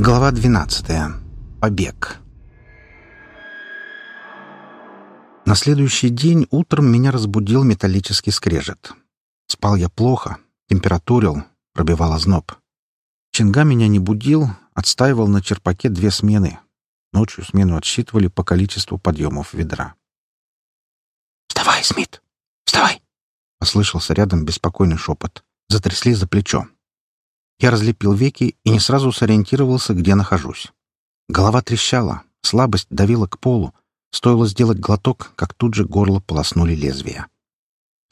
Глава 12. Побег. На следующий день утром меня разбудил металлический скрежет. Спал я плохо, температурил, пробивал озноб. Чинга меня не будил, отстаивал на черпаке две смены. Ночью смену отсчитывали по количеству подъемов ведра. «Вставай, Смит! Вставай!» — послышался рядом беспокойный шепот. Затрясли за плечо. Я разлепил веки и не сразу сориентировался, где нахожусь. Голова трещала, слабость давила к полу. Стоило сделать глоток, как тут же горло полоснули лезвия.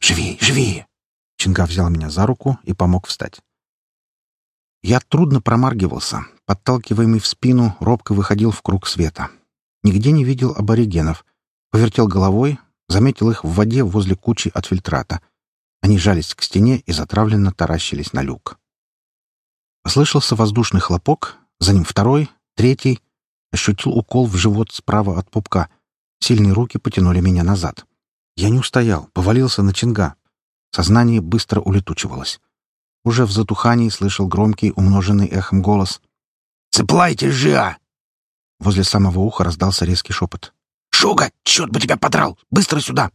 «Живее, живее!» Чинга взял меня за руку и помог встать. Я трудно промаргивался, подталкиваемый в спину, робко выходил в круг света. Нигде не видел аборигенов. Повертел головой, заметил их в воде возле кучи от фильтрата. Они жались к стене и затравленно таращились на люк. Послышался воздушный хлопок, за ним второй, третий. Ощутил укол в живот справа от пупка. Сильные руки потянули меня назад. Я не устоял, повалился на чинга. Сознание быстро улетучивалось. Уже в затухании слышал громкий, умноженный эхом голос. «Цепляйте же!» а!» Возле самого уха раздался резкий шепот. «Шуга, черт бы тебя подрал! Быстро сюда!»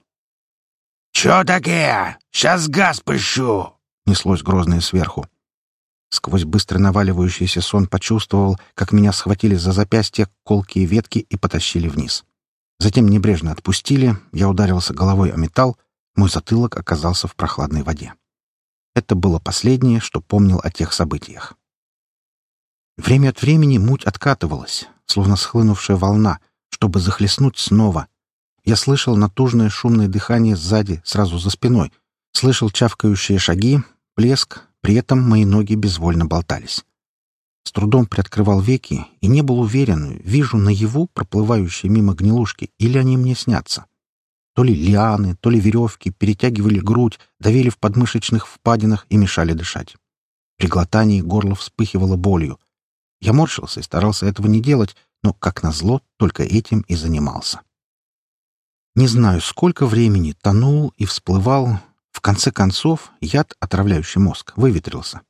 «Чё такое? Сейчас газ пыщу!» — неслось грозное сверху. Сквозь быстро наваливающийся сон почувствовал, как меня схватили за запястье колкие ветки и потащили вниз. Затем небрежно отпустили, я ударился головой о металл, мой затылок оказался в прохладной воде. Это было последнее, что помнил о тех событиях. Время от времени муть откатывалась, словно схлынувшая волна, чтобы захлестнуть снова. Я слышал натужное шумное дыхание сзади, сразу за спиной, слышал чавкающие шаги, плеск, при этом мои ноги безвольно болтались. С трудом приоткрывал веки и не был уверен, вижу наяву проплывающие мимо гнилушки или они мне снятся. То ли лианы, то ли веревки перетягивали грудь, давили в подмышечных впадинах и мешали дышать. При глотании горло вспыхивало болью. Я морщился и старался этого не делать, но, как назло, только этим и занимался. Не знаю, сколько времени тонул и всплывал, в конце концов, яд, отравляющий мозг, выветрился.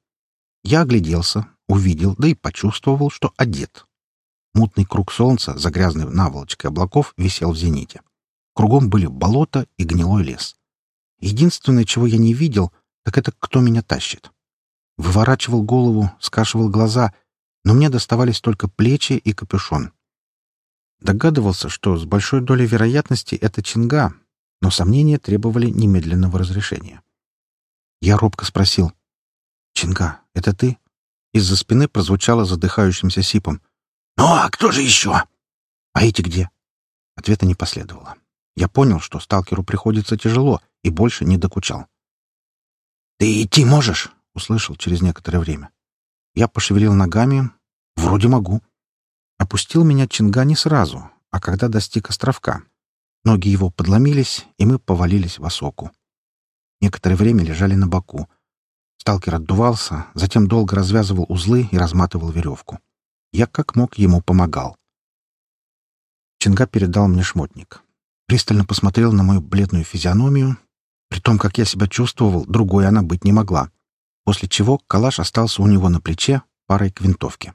Я огляделся, увидел, да и почувствовал, что одет. Мутный круг солнца за грязной наволочкой облаков висел в зените. Кругом были болото и гнилой лес. Единственное, чего я не видел, так это кто меня тащит. Выворачивал голову, скашивал глаза, но мне доставались только плечи и капюшон. Догадывался, что с большой долей вероятности это чинга, но сомнения требовали немедленного разрешения. Я робко спросил. «Чинга, это ты?» Из-за спины прозвучало задыхающимся сипом. «Ну, а кто же еще?» «А эти где?» Ответа не последовало. Я понял, что сталкеру приходится тяжело, и больше не докучал. «Ты идти можешь?» — услышал через некоторое время. Я пошевелил ногами. «Вроде могу». Опустил меня Чинга не сразу, а когда достиг островка. Ноги его подломились, и мы повалились в осоку. Некоторое время лежали на боку. Сталкер отдувался, затем долго развязывал узлы и разматывал веревку. Я как мог ему помогал. Чинга передал мне шмотник. Пристально посмотрел на мою бледную физиономию. При том, как я себя чувствовал, другой она быть не могла. После чего калаш остался у него на плече парой к винтовке.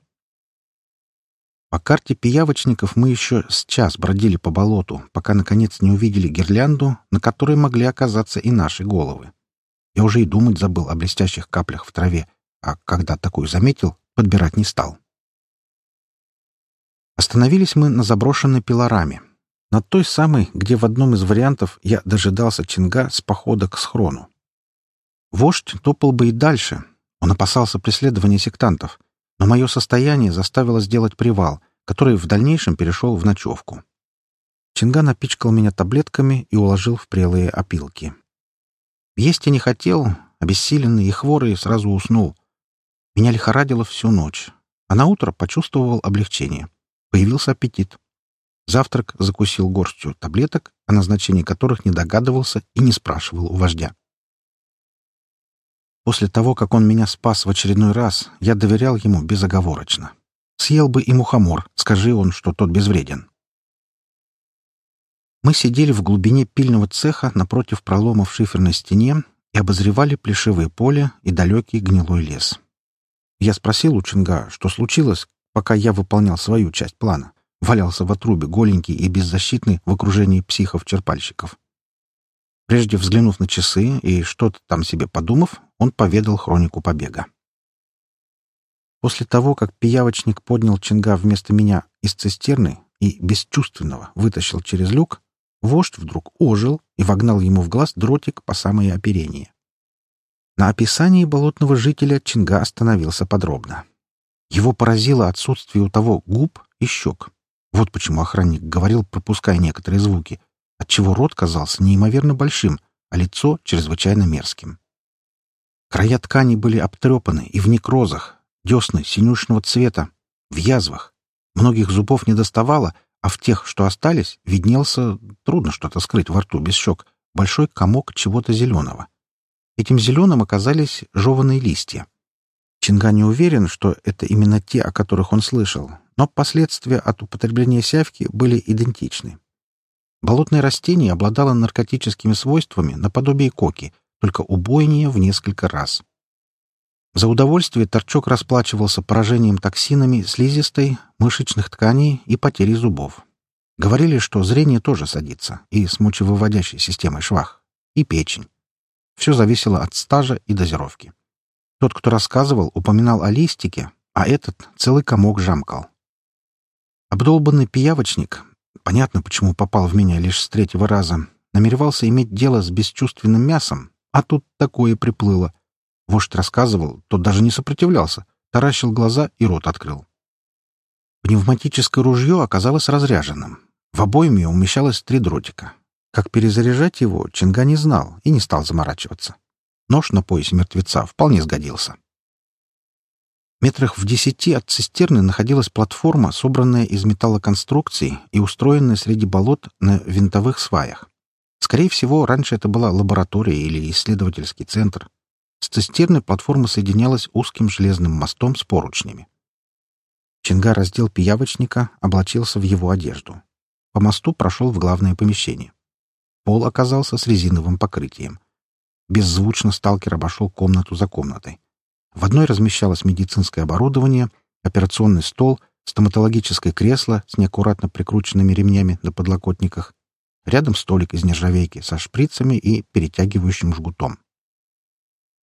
По карте пиявочников мы еще с час бродили по болоту, пока, наконец, не увидели гирлянду, на которой могли оказаться и наши головы. Я уже и думать забыл о блестящих каплях в траве, а когда такую заметил, подбирать не стал. Остановились мы на заброшенной пилораме, на той самой, где в одном из вариантов я дожидался Чинга с похода к схрону. Вождь топал бы и дальше, он опасался преследования сектантов, но мое состояние заставило сделать привал, который в дальнейшем перешел в ночевку. Чинга напичкал меня таблетками и уложил в прелые опилки. Есть я не хотел, обессиленный и хворый сразу уснул. Меня лихорадило всю ночь, а на утро почувствовал облегчение. Появился аппетит. Завтрак закусил горстью таблеток, о назначении которых не догадывался и не спрашивал у вождя. После того, как он меня спас в очередной раз, я доверял ему безоговорочно. Съел бы и мухомор, скажи он, что тот безвреден. Мы сидели в глубине пильного цеха напротив пролома в шиферной стене и обозревали плешивое поле и далекий гнилой лес. Я спросил у Чинга, что случилось, пока я выполнял свою часть плана. Валялся в отрубе, голенький и беззащитный в окружении психов-черпальщиков. Прежде взглянув на часы и что-то там себе подумав, он поведал хронику побега. После того, как пиявочник поднял Чинга вместо меня из цистерны и бесчувственного вытащил через люк, вождь вдруг ожил и вогнал ему в глаз дротик по самое оперение. На описании болотного жителя Чинга остановился подробно. Его поразило отсутствие у того губ и щек. Вот почему охранник говорил, пропуская некоторые звуки, отчего рот казался неимоверно большим, а лицо чрезвычайно мерзким. Края ткани были обтрепаны и в некрозах, десны синюшного цвета, в язвах. Многих зубов не доставало, а в тех, что остались, виднелся, трудно что-то скрыть во рту без щек, большой комок чего-то зеленого. Этим зеленым оказались жеванные листья. Чинга не уверен, что это именно те, о которых он слышал, но последствия от употребления сявки были идентичны. Болотное растение обладало наркотическими свойствами наподобие коки, только убойнее в несколько раз. За удовольствие торчок расплачивался поражением токсинами слизистой, мышечных тканей и потерей зубов. Говорили, что зрение тоже садится, и с мочевыводящей системой швах, и печень. Все зависело от стажа и дозировки. Тот, кто рассказывал, упоминал о листике, а этот целый комок жамкал. Обдолбанный пиявочник, понятно, почему попал в меня лишь с третьего раза, намеревался иметь дело с бесчувственным мясом, а тут такое приплыло. Вождь рассказывал, тот даже не сопротивлялся, таращил глаза и рот открыл. Пневматическое ружье оказалось разряженным. В обойме умещалось три дротика. Как перезаряжать его, Чинга не знал и не стал заморачиваться. Нож на поясе мертвеца вполне сгодился. Метрах в десяти от цистерны находилась платформа, собранная из металлоконструкций и устроенная среди болот на винтовых сваях. Скорее всего, раньше это была лаборатория или исследовательский центр. С цистерной платформа соединялась узким железным мостом с поручнями. Чинга раздел пиявочника, облачился в его одежду. По мосту прошел в главное помещение. Пол оказался с резиновым покрытием. Беззвучно сталкер обошел комнату за комнатой. В одной размещалось медицинское оборудование, операционный стол, стоматологическое кресло с неаккуратно прикрученными ремнями на подлокотниках, рядом столик из нержавейки со шприцами и перетягивающим жгутом.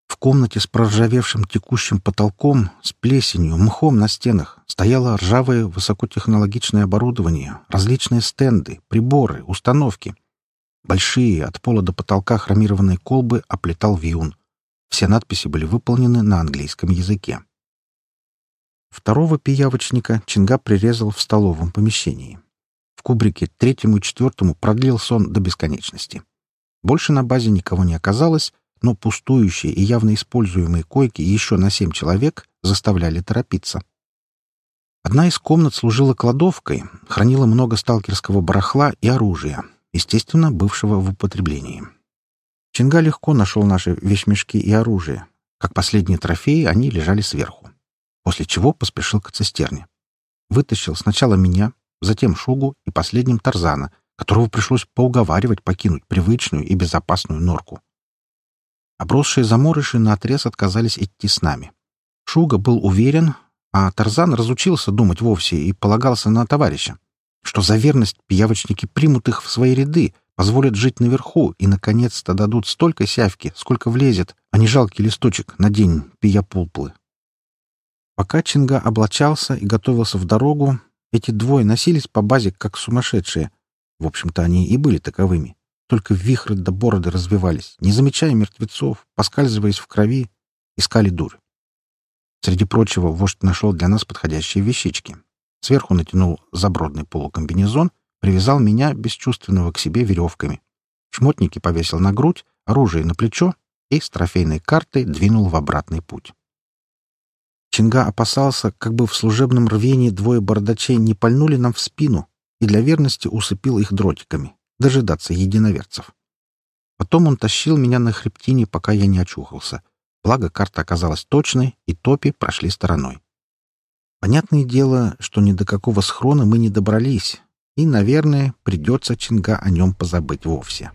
В комнате с проржавевшим текущим потолком, с плесенью, мхом на стенах стояло ржавое высокотехнологичное оборудование, различные стенды, приборы, установки. Большие от пола до потолка хромированные колбы оплетал вьюн. Все надписи были выполнены на английском языке. Второго пиявочника Чинга прирезал в столовом помещении. Кубрике третьему и четвертому продлил сон до бесконечности. Больше на базе никого не оказалось, но пустующие и явно используемые койки еще на семь человек заставляли торопиться. Одна из комнат служила кладовкой, хранила много сталкерского барахла и оружия, естественно, бывшего в употреблении. Чинга легко нашел наши вещмешки и оружие. Как последние трофеи, они лежали сверху. После чего поспешил к цистерне. Вытащил сначала меня, затем Шугу и последним Тарзана, которого пришлось поуговаривать покинуть привычную и безопасную норку. Обросшие заморыши наотрез отказались идти с нами. Шуга был уверен, а Тарзан разучился думать вовсе и полагался на товарища что за верность пиявочники примут их в свои ряды, позволят жить наверху и, наконец-то, дадут столько сявки, сколько влезет, а не жалкий листочек на день пиyapulплы. Пока Чинга облачался и готовился в дорогу, эти двое носились по базе как сумасшедшие. В общем-то, они и были таковыми. Только вихры до бороды развивались, не замечая мертвецов, поскальзываясь в крови, искали дурь. Среди прочего, вождь нашел для нас подходящие вещички. Сверху натянул забродный полукомбинезон, привязал меня, бесчувственного к себе, веревками. Шмотники повесил на грудь, оружие на плечо и с трофейной картой двинул в обратный путь. Чинга опасался, как бы в служебном рвении двое бordачей не пальнули нам в спину, и для верности усыпил их дротиками, дожидаться единоверцев. Потом он тащил меня на хребтине, пока я не очухался. Благо, карта оказалась точной, и топи прошли стороной. Понятное дело, что ни до какого схрона мы не добрались, и, наверное, придется Чинга о нем позабыть вовсе.